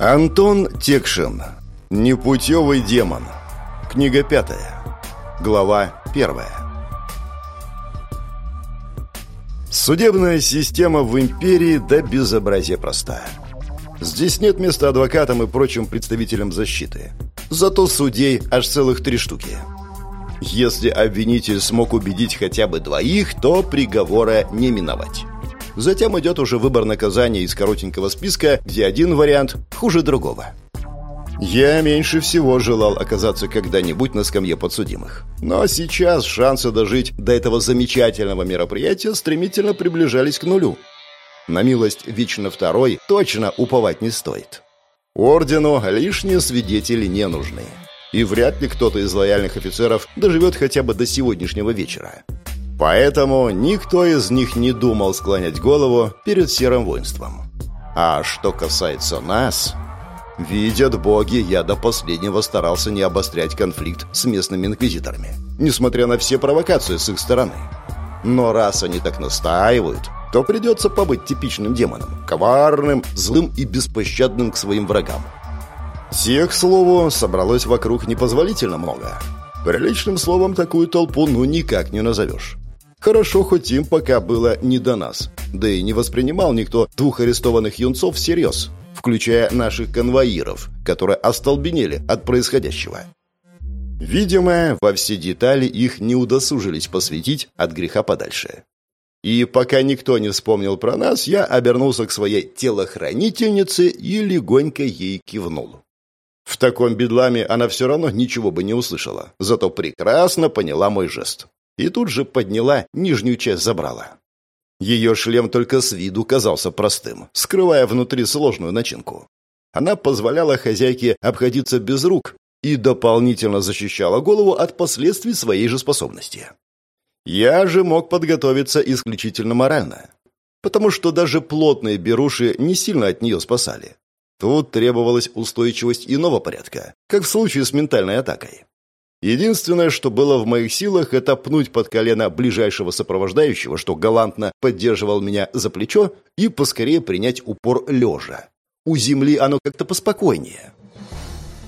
Антон Текшин. Непутевый демон. Книга пятая. Глава первая. Судебная система в империи до безобразия простая. Здесь нет места адвокатам и прочим представителям защиты. Зато судей аж целых три штуки. Если обвинитель смог убедить хотя бы двоих, то приговора не миновать. Затем идет уже выбор наказания из коротенького списка, где один вариант хуже другого. Я меньше всего желал оказаться когда-нибудь на скамье подсудимых. Но сейчас шансы дожить до этого замечательного мероприятия стремительно приближались к нулю. На милость вечно второй точно уповать не стоит. Ордену лишние свидетели не нужны. И вряд ли кто-то из лояльных офицеров доживет хотя бы до сегодняшнего вечера. Поэтому никто из них не думал склонять голову перед серым воинством. А что касается нас... Видят боги, я до последнего старался не обострять конфликт с местными инквизиторами, несмотря на все провокации с их стороны. Но раз они так настаивают, то придется побыть типичным демоном, коварным, злым и беспощадным к своим врагам. Тех, к слову, собралось вокруг непозволительно много. Приличным словом такую толпу ну никак не назовешь. Хорошо, хоть им пока было не до нас. Да и не воспринимал никто двух арестованных юнцов всерьез, включая наших конвоиров, которые остолбенели от происходящего. Видимо, во все детали их не удосужились посвятить от греха подальше. И пока никто не вспомнил про нас, я обернулся к своей телохранительнице и легонько ей кивнул. В таком бедламе она все равно ничего бы не услышала, зато прекрасно поняла мой жест и тут же подняла нижнюю часть забрала. Ее шлем только с виду казался простым, скрывая внутри сложную начинку. Она позволяла хозяйке обходиться без рук и дополнительно защищала голову от последствий своей же способности. Я же мог подготовиться исключительно морально, потому что даже плотные беруши не сильно от нее спасали. Тут требовалась устойчивость иного порядка, как в случае с ментальной атакой. Единственное, что было в моих силах, это пнуть под колено ближайшего сопровождающего, что галантно поддерживал меня за плечо, и поскорее принять упор лежа. У земли оно как-то поспокойнее.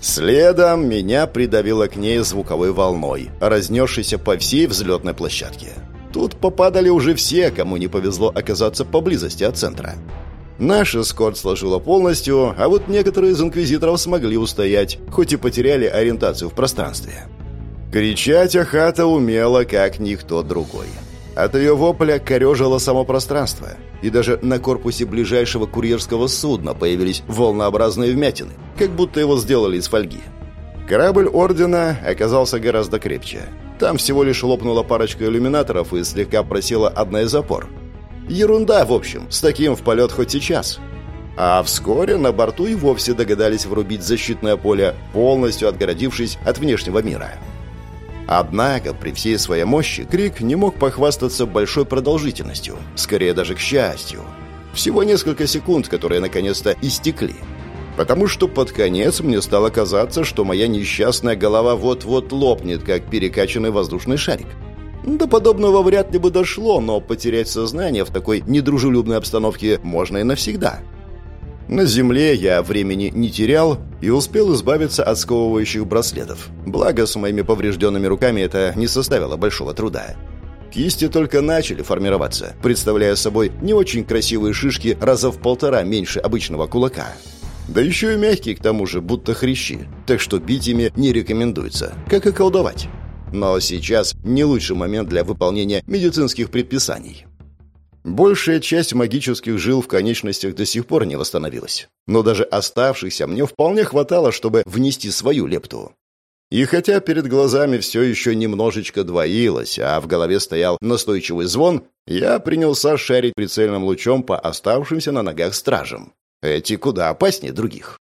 Следом меня придавило к ней звуковой волной, разнесшейся по всей взлетной площадке. Тут попадали уже все, кому не повезло оказаться поблизости от центра. Наш эскорт сложило полностью, а вот некоторые из инквизиторов смогли устоять, хоть и потеряли ориентацию в пространстве. Кричать Ахата умела, как никто другой. От ее вопля корежило само пространство, и даже на корпусе ближайшего курьерского судна появились волнообразные вмятины, как будто его сделали из фольги. Корабль Ордена оказался гораздо крепче. Там всего лишь лопнула парочка иллюминаторов и слегка просела одна из опор. Ерунда, в общем, с таким в полет хоть сейчас. А вскоре на борту и вовсе догадались врубить защитное поле, полностью отгородившись от внешнего мира. Однако, при всей своей мощи, Крик не мог похвастаться большой продолжительностью, скорее даже к счастью. Всего несколько секунд, которые наконец-то истекли. Потому что под конец мне стало казаться, что моя несчастная голова вот-вот лопнет, как перекачанный воздушный шарик. До подобного вряд ли бы дошло, но потерять сознание в такой недружелюбной обстановке можно и навсегда. На земле я времени не терял и успел избавиться от сковывающих браслетов. Благо, с моими поврежденными руками это не составило большого труда. Кисти только начали формироваться, представляя собой не очень красивые шишки раза в полтора меньше обычного кулака. Да еще и мягкие, к тому же, будто хрящи, так что бить ими не рекомендуется, как и колдовать. Но сейчас не лучший момент для выполнения медицинских предписаний. Большая часть магических жил в конечностях до сих пор не восстановилась. Но даже оставшихся мне вполне хватало, чтобы внести свою лепту. И хотя перед глазами все еще немножечко двоилось, а в голове стоял настойчивый звон, я принялся шарить прицельным лучом по оставшимся на ногах стражам. Эти куда опаснее других.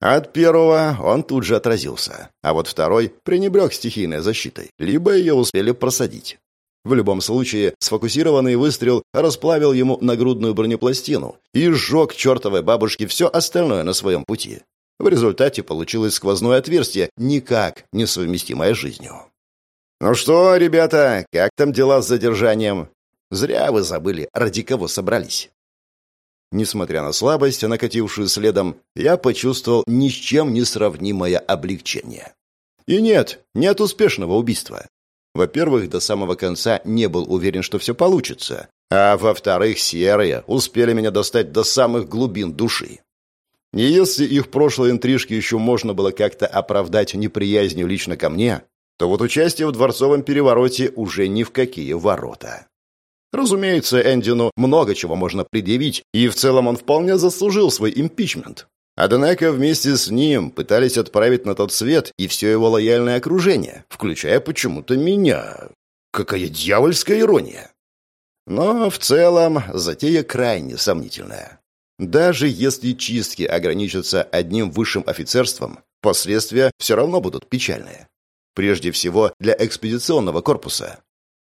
От первого он тут же отразился, а вот второй пренебрег стихийной защитой, либо ее успели просадить. В любом случае, сфокусированный выстрел расплавил ему нагрудную бронепластину и сжег чертовой бабушке все остальное на своем пути. В результате получилось сквозное отверстие, никак не совместимое с жизнью. «Ну что, ребята, как там дела с задержанием?» «Зря вы забыли, ради кого собрались». Несмотря на слабость, накатившую следом, я почувствовал ни с чем не сравнимое облегчение. И нет, нет успешного убийства. Во-первых, до самого конца не был уверен, что все получится. А во-вторых, серые успели меня достать до самых глубин души. И если их прошлые интрижки еще можно было как-то оправдать неприязнью лично ко мне, то вот участие в дворцовом перевороте уже ни в какие ворота. Разумеется, Эндину много чего можно предъявить, и в целом он вполне заслужил свой импичмент. Однако вместе с ним пытались отправить на тот свет и все его лояльное окружение, включая почему-то меня. Какая дьявольская ирония! Но в целом затея крайне сомнительная. Даже если чистки ограничатся одним высшим офицерством, последствия все равно будут печальные. Прежде всего для экспедиционного корпуса.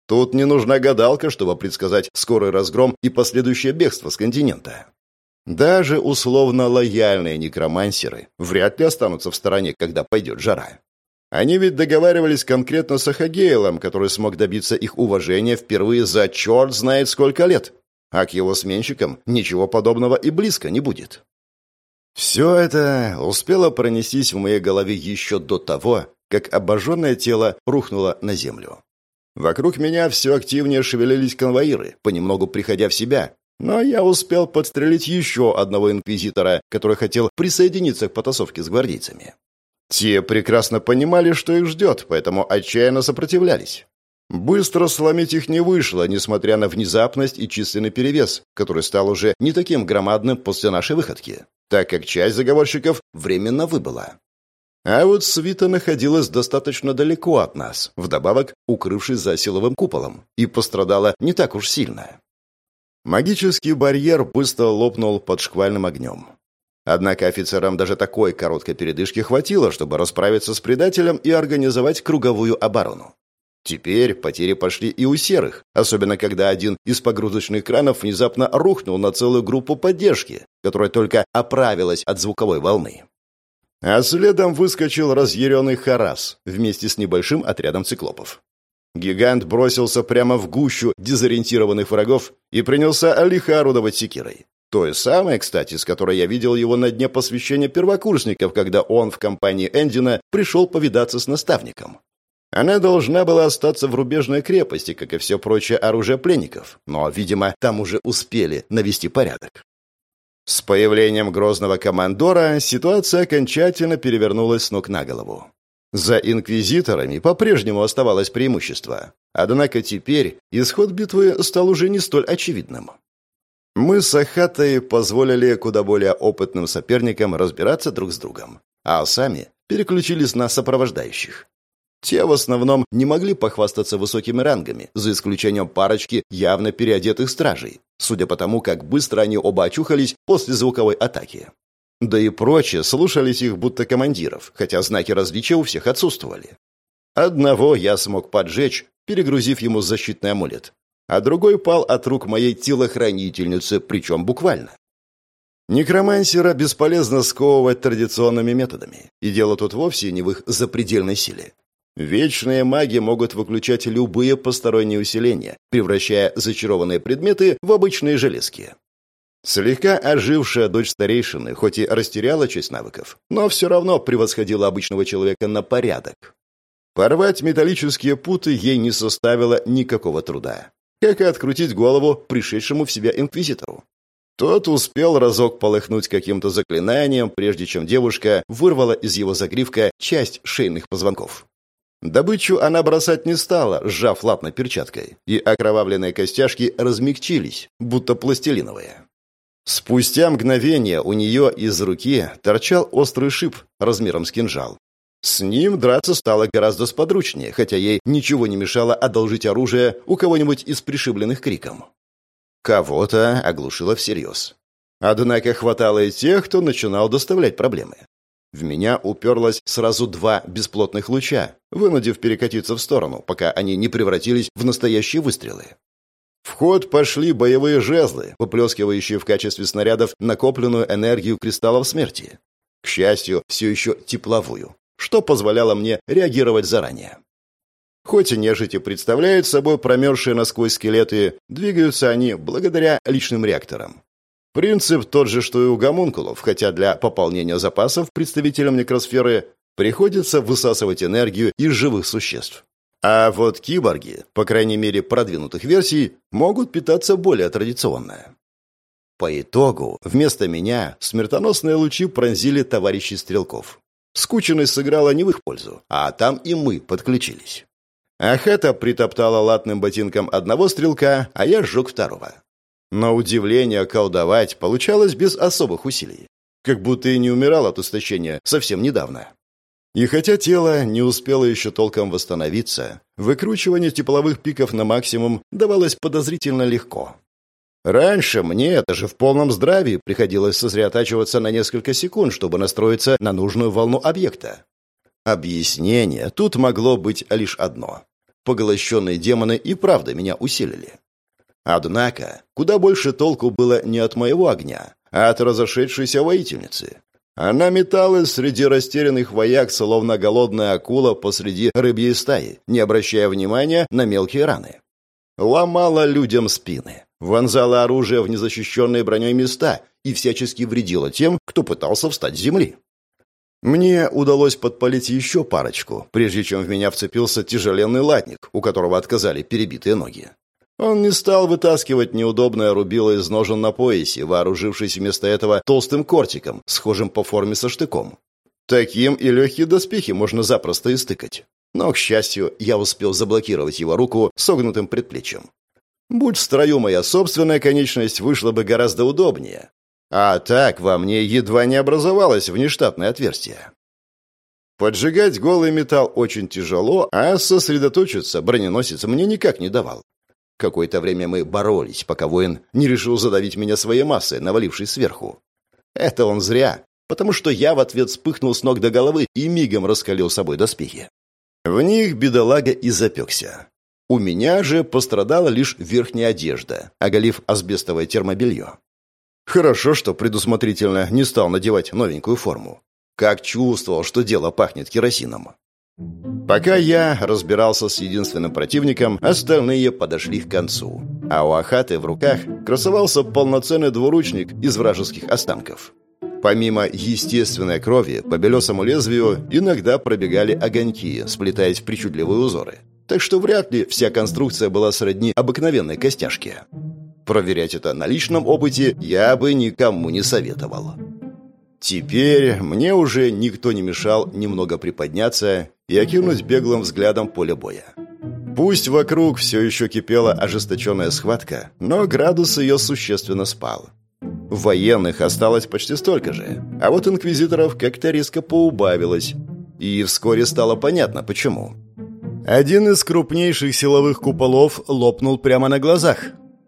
Тут не нужна гадалка, чтобы предсказать скорый разгром и последующее бегство с континента. Даже условно лояльные некромансеры вряд ли останутся в стороне, когда пойдет жара. Они ведь договаривались конкретно с Ахагейлом, который смог добиться их уважения впервые за черт знает сколько лет. А к его сменщикам ничего подобного и близко не будет. Все это успело пронестись в моей голове еще до того, как обожженное тело рухнуло на землю. Вокруг меня все активнее шевелились конвоиры, понемногу приходя в себя, но я успел подстрелить еще одного инквизитора, который хотел присоединиться к потасовке с гвардейцами. Те прекрасно понимали, что их ждет, поэтому отчаянно сопротивлялись. Быстро сломить их не вышло, несмотря на внезапность и численный перевес, который стал уже не таким громадным после нашей выходки, так как часть заговорщиков временно выбыла. А вот свита находилась достаточно далеко от нас, вдобавок укрывшись за силовым куполом, и пострадала не так уж сильно. Магический барьер быстро лопнул под шквальным огнем. Однако офицерам даже такой короткой передышки хватило, чтобы расправиться с предателем и организовать круговую оборону. Теперь потери пошли и у серых, особенно когда один из погрузочных кранов внезапно рухнул на целую группу поддержки, которая только оправилась от звуковой волны. А следом выскочил разъяренный Харас вместе с небольшим отрядом циклопов. Гигант бросился прямо в гущу дезориентированных врагов и принялся лихо орудовать секирой. Той самой, кстати, с которой я видел его на дне посвящения первокурсников, когда он в компании Эндина пришел повидаться с наставником. Она должна была остаться в рубежной крепости, как и все прочее оружие пленников, но, видимо, там уже успели навести порядок. С появлением грозного командора ситуация окончательно перевернулась с ног на голову. За инквизиторами по-прежнему оставалось преимущество. Однако теперь исход битвы стал уже не столь очевидным. Мы с Ахатой позволили куда более опытным соперникам разбираться друг с другом, а сами переключились на сопровождающих. Те в основном не могли похвастаться высокими рангами, за исключением парочки явно переодетых стражей, судя по тому, как быстро они оба очухались после звуковой атаки. Да и прочие слушались их будто командиров, хотя знаки различия у всех отсутствовали. Одного я смог поджечь, перегрузив ему защитный амулет, а другой пал от рук моей телохранительницы, причем буквально. Некромансера бесполезно сковывать традиционными методами, и дело тут вовсе не в их запредельной силе. Вечные маги могут выключать любые посторонние усиления, превращая зачарованные предметы в обычные железки. Слегка ожившая дочь старейшины, хоть и растеряла часть навыков, но все равно превосходила обычного человека на порядок. Порвать металлические путы ей не составило никакого труда как и открутить голову пришедшему в себя инквизитору. Тот успел разок полыхнуть каким-то заклинанием, прежде чем девушка вырвала из его загривка часть шейных позвонков. Добычу она бросать не стала, сжав лапной перчаткой, и окровавленные костяшки размягчились, будто пластилиновые. Спустя мгновение у нее из руки торчал острый шип размером с кинжал, с ним драться стало гораздо сподручнее, хотя ей ничего не мешало одолжить оружие у кого-нибудь из пришибленных криком. Кого-то оглушило всерьез. Однако хватало и тех, кто начинал доставлять проблемы. В меня уперлось сразу два бесплотных луча, вынудив перекатиться в сторону, пока они не превратились в настоящие выстрелы. В ход пошли боевые жезлы, выплескивающие в качестве снарядов накопленную энергию кристаллов смерти. К счастью, все еще тепловую, что позволяло мне реагировать заранее. Хоть и нежити представляют собой промерзшие насквозь скелеты, двигаются они благодаря личным реакторам. Принцип тот же, что и у гомункулов, хотя для пополнения запасов представителям некросферы приходится высасывать энергию из живых существ. А вот киборги, по крайней мере продвинутых версий, могут питаться более традиционно. По итогу, вместо меня смертоносные лучи пронзили товарищей стрелков. Скученность сыграла не в их пользу, а там и мы подключились. Ахета притоптала латным ботинком одного стрелка, а я сжег второго. На удивление колдовать получалось без особых усилий. Как будто и не умирал от истощения совсем недавно. И хотя тело не успело еще толком восстановиться, выкручивание тепловых пиков на максимум давалось подозрительно легко. Раньше мне, даже в полном здравии, приходилось сосредотачиваться на несколько секунд, чтобы настроиться на нужную волну объекта. Объяснение тут могло быть лишь одно. Поглощенные демоны и правда меня усилили. Однако, куда больше толку было не от моего огня, а от разошедшейся воительницы. Она металась среди растерянных вояк, словно голодная акула посреди рыбьей стаи, не обращая внимания на мелкие раны. Ломала людям спины, вонзала оружие в незащищенные броней места и всячески вредила тем, кто пытался встать с земли. Мне удалось подпалить еще парочку, прежде чем в меня вцепился тяжеленный латник, у которого отказали перебитые ноги. Он не стал вытаскивать неудобное рубило из ножен на поясе, вооружившись вместо этого толстым кортиком, схожим по форме со штыком. Таким и легкие доспехи можно запросто истыкать. Но, к счастью, я успел заблокировать его руку согнутым предплечьем. Будь в строю моя собственная конечность, вышла бы гораздо удобнее. А так во мне едва не образовалось внештатное отверстие. Поджигать голый металл очень тяжело, а сосредоточиться броненосец мне никак не давал. Какое-то время мы боролись, пока воин не решил задавить меня своей массой, навалившись сверху. Это он зря, потому что я в ответ вспыхнул с ног до головы и мигом раскалил собой доспехи. В них бедолага и запекся. У меня же пострадала лишь верхняя одежда, оголив асбестовое термобелье. Хорошо, что предусмотрительно не стал надевать новенькую форму. Как чувствовал, что дело пахнет керосином. Пока я разбирался с единственным противником, остальные подошли к концу. А у Ахаты в руках красовался полноценный двуручник из вражеских останков. Помимо естественной крови, по белесому лезвию иногда пробегали огоньки, сплетаясь в причудливые узоры. Так что вряд ли вся конструкция была сродни обыкновенной костяшке. Проверять это на личном опыте я бы никому не советовал. Теперь мне уже никто не мешал немного приподняться и окинуть беглым взглядом поле боя. Пусть вокруг все еще кипела ожесточенная схватка, но градус ее существенно спал. Военных осталось почти столько же, а вот инквизиторов как-то резко поубавилось, и вскоре стало понятно, почему. Один из крупнейших силовых куполов лопнул прямо на глазах,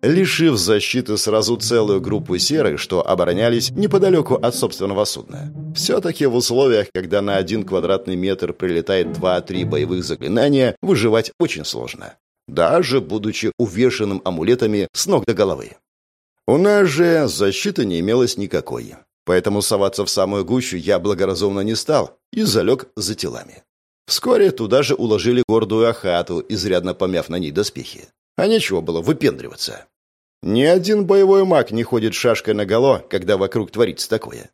лишив защиты сразу целую группу серых, что оборонялись неподалеку от собственного судна. Все-таки в условиях, когда на один квадратный метр прилетает 2-3 боевых заклинания, выживать очень сложно. Даже будучи увешанным амулетами с ног до головы. У нас же защиты не имелось никакой. Поэтому соваться в самую гущу я благоразумно не стал и залег за телами. Вскоре туда же уложили гордую ахату, изрядно помяв на ней доспехи. А нечего было выпендриваться. Ни один боевой маг не ходит шашкой наголо, когда вокруг творится такое.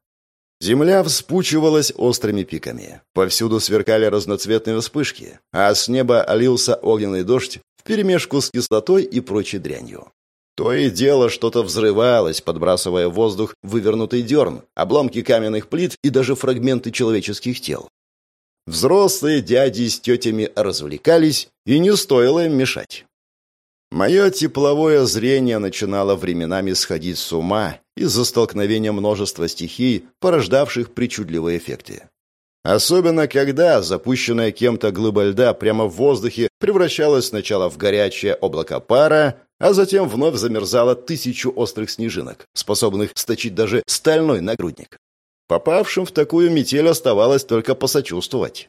Земля вспучивалась острыми пиками. Повсюду сверкали разноцветные вспышки, а с неба олился огненный дождь вперемешку с кислотой и прочей дрянью. То и дело что-то взрывалось, подбрасывая в воздух вывернутый дерн, обломки каменных плит и даже фрагменты человеческих тел. Взрослые дяди с тетями развлекались, и не стоило им мешать. Мое тепловое зрение начинало временами сходить с ума из-за столкновения множества стихий, порождавших причудливые эффекты. Особенно когда запущенная кем-то глыба льда прямо в воздухе превращалась сначала в горячее облако пара, а затем вновь замерзала тысячу острых снежинок, способных сточить даже стальной нагрудник. Попавшим в такую метель оставалось только посочувствовать.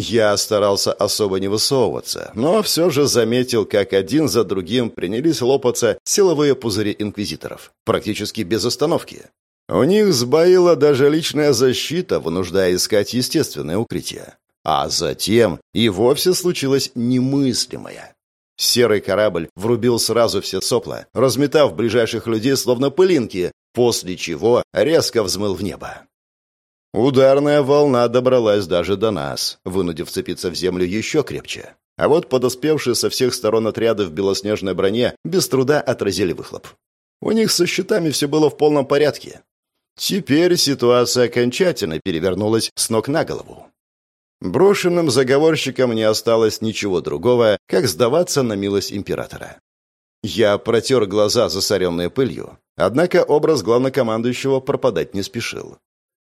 Я старался особо не высовываться, но все же заметил, как один за другим принялись лопаться силовые пузыри инквизиторов, практически без остановки. У них сбоила даже личная защита, вынуждая искать естественное укрытие. А затем и вовсе случилось немыслимое. Серый корабль врубил сразу все сопла, разметав ближайших людей словно пылинки, после чего резко взмыл в небо. Ударная волна добралась даже до нас, вынудив цепиться в землю еще крепче. А вот подоспевшие со всех сторон отряды в белоснежной броне без труда отразили выхлоп. У них со щитами все было в полном порядке. Теперь ситуация окончательно перевернулась с ног на голову. Брошенным заговорщикам не осталось ничего другого, как сдаваться на милость императора. Я протер глаза, засоренные пылью, однако образ главнокомандующего пропадать не спешил.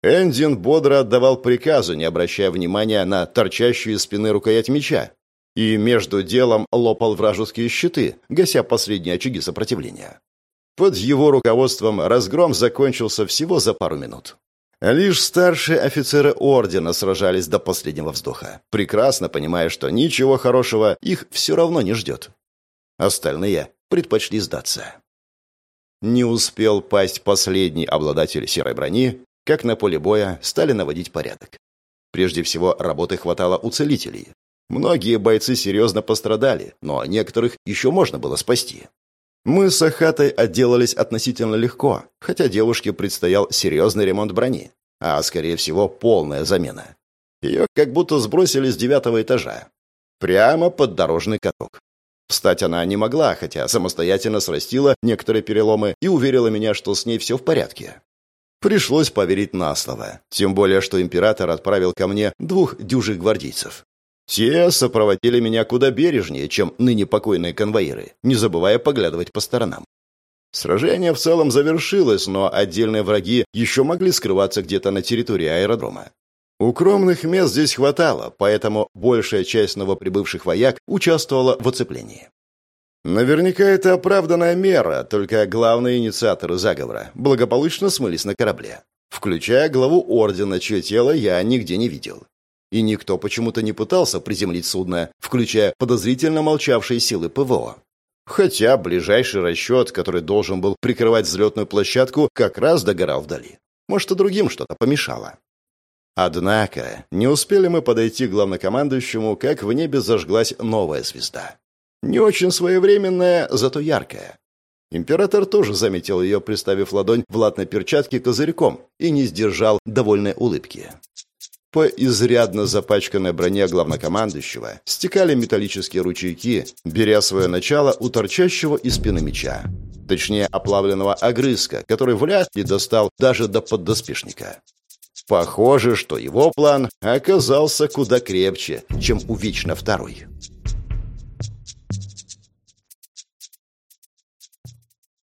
Эндин бодро отдавал приказы, не обращая внимания на торчащую из спины рукоять меча, и между делом лопал вражеские щиты, гася последние очаги сопротивления. Под его руководством разгром закончился всего за пару минут. Лишь старшие офицеры ордена сражались до последнего вздоха, прекрасно понимая, что ничего хорошего их все равно не ждет. Остальные предпочли сдаться. Не успел пасть последний обладатель серой брони, как на поле боя стали наводить порядок. Прежде всего, работы хватало у целителей. Многие бойцы серьезно пострадали, но некоторых еще можно было спасти. Мы с Ахатой отделались относительно легко, хотя девушке предстоял серьезный ремонт брони, а, скорее всего, полная замена. Ее как будто сбросили с девятого этажа. Прямо под дорожный каток. Встать она не могла, хотя самостоятельно срастила некоторые переломы и уверила меня, что с ней все в порядке. Пришлось поверить на слово. Тем более, что император отправил ко мне двух дюжих гвардейцев. Те сопроводили меня куда бережнее, чем ныне покойные конвоиры, не забывая поглядывать по сторонам. Сражение в целом завершилось, но отдельные враги еще могли скрываться где-то на территории аэродрома. Укромных мест здесь хватало, поэтому большая часть новоприбывших вояк участвовала в оцеплении. Наверняка это оправданная мера, только главные инициаторы заговора благополучно смылись на корабле, включая главу ордена, чье тело я нигде не видел. И никто почему-то не пытался приземлить судно, включая подозрительно молчавшие силы ПВО. Хотя ближайший расчет, который должен был прикрывать взлетную площадку, как раз догорал вдали. Может, и другим что-то помешало. Однако, не успели мы подойти к главнокомандующему, как в небе зажглась новая звезда. Не очень своевременная, зато яркая. Император тоже заметил ее, приставив ладонь в латной перчатке козырьком, и не сдержал довольной улыбки. По изрядно запачканной броне главнокомандующего стекали металлические ручейки, беря свое начало у торчащего из спины меча. Точнее, оплавленного огрызка, который вряд ли достал даже до поддоспешника. Похоже, что его план оказался куда крепче, чем у Вечно Второй.